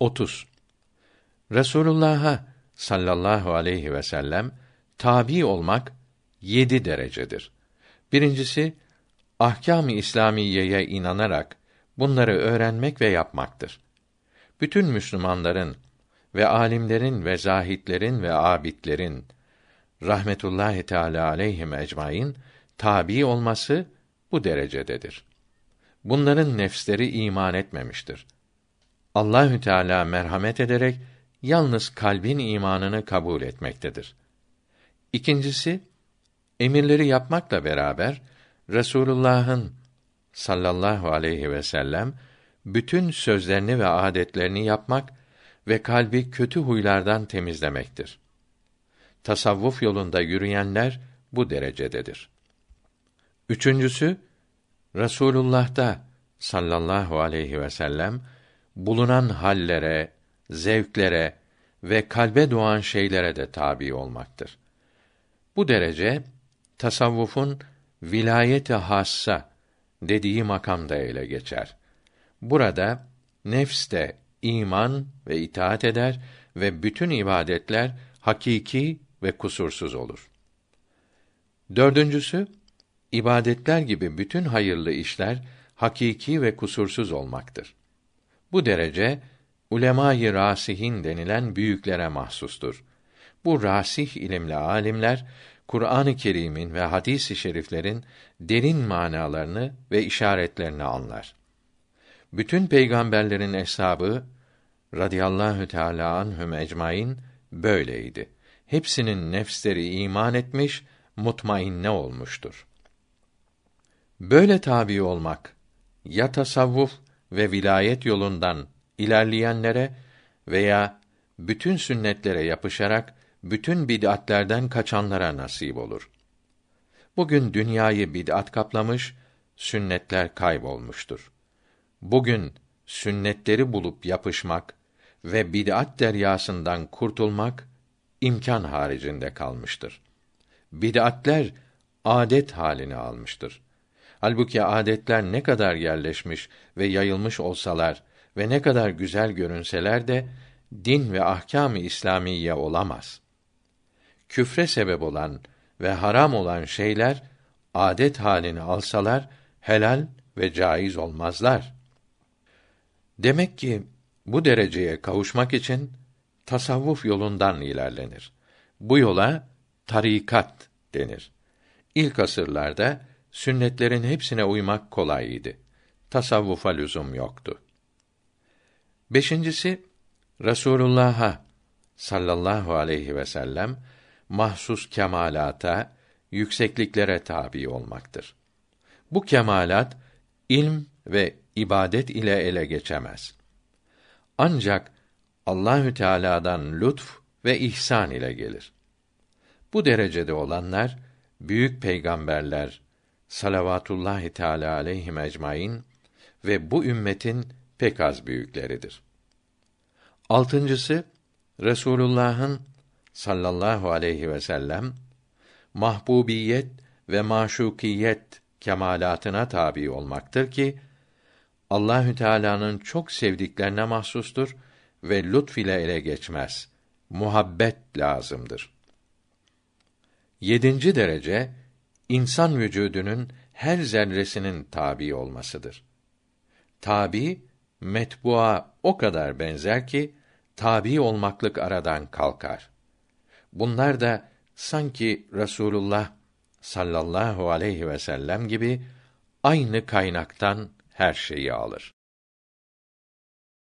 30. Resulullah'a sallallahu aleyhi ve sellem tabi olmak yedi derecedir. Birincisi ahkâm-ı İslamiyeye inanarak bunları öğrenmek ve yapmaktır. Bütün Müslümanların ve alimlerin ve zahitlerin ve abidlerin rahmetullahi teala aleyhim ecmaîn tabi olması bu derecededir. Bunların nefsleri iman etmemiştir. Allahü Teala merhamet ederek yalnız kalbin imanını kabul etmektedir. İkincisi emirleri yapmakla beraber Resulullah'ın sallallahu aleyhi ve sellem bütün sözlerini ve adetlerini yapmak ve kalbi kötü huylardan temizlemektir. Tasavvuf yolunda yürüyenler bu derecededir. Üçüncüsü Resulullah'ta sallallahu aleyhi ve sellem bulunan hallere, zevklere ve kalbe doğan şeylere de tabi olmaktır. Bu derece tasavvufun vilayeti hassa dediği makamda ele geçer. Burada nefs de iman ve itaat eder ve bütün ibadetler hakiki ve kusursuz olur. Dördüncüsü, ibadetler gibi bütün hayırlı işler hakiki ve kusursuz olmaktır. Bu derece ulemâ-i rasihin denilen büyüklere mahsustur. Bu rasih ilimli alimler Kur'an-ı Kerim'in ve hadis-i şeriflerin derin manalarını ve işaretlerini anlar. Bütün peygamberlerin eshabı radıyallahu teala anhum ecmaîn böyleydi. Hepsinin nefsleri iman etmiş, mutmainne olmuştur. Böyle tabi olmak ya tasavvuf ve vilayet yolundan ilerleyenlere veya bütün sünnetlere yapışarak bütün bid'atlerden kaçanlara nasip olur. Bugün dünyayı bid'at kaplamış, sünnetler kaybolmuştur. Bugün sünnetleri bulup yapışmak ve bid'at deryasından kurtulmak imkan haricinde kalmıştır. Bid'atler adet halini almıştır. Halbuki adetler ne kadar yerleşmiş ve yayılmış olsalar ve ne kadar güzel görünseler de din ve ahkâm-ı İslamiye olamaz. Küfre sebep olan ve haram olan şeyler adet halini alsalar helal ve caiz olmazlar. Demek ki bu dereceye kavuşmak için tasavvuf yolundan ilerlenir. Bu yola tarikat denir. İlk asırlarda sünnetlerin hepsine uymak kolay idi. Tasavvufa lüzum yoktu. Beşincisi Resulullah'a sallallahu aleyhi ve sellem mahsus kemalata, yüksekliklere tabi olmaktır. Bu kemalat ilm ve ibadet ile ele geçemez. Ancak Allahü Teala'dan lütf ve ihsan ile gelir. Bu derecede olanlar büyük peygamberler salavatullahi teala aleyhi ecmaîn ve bu ümmetin pek az büyükleridir. Altıncısı Resulullah'ın sallallahu aleyhi ve sellem mahbubiyet ve maşukiyet kemalatına tabi olmaktır ki Allahü Teala'nın çok sevdiklerine mahsustur ve lütf ile ele geçmez. Muhabbet lazımdır. Yedinci derece insan vücudunun her zerresinin tabi olmasıdır. Tabi metbua o kadar benzer ki tabi olmaklık aradan kalkar. Bunlar da sanki Rasulullah sallallahu aleyhi ve sellem gibi aynı kaynaktan her şeyi alır.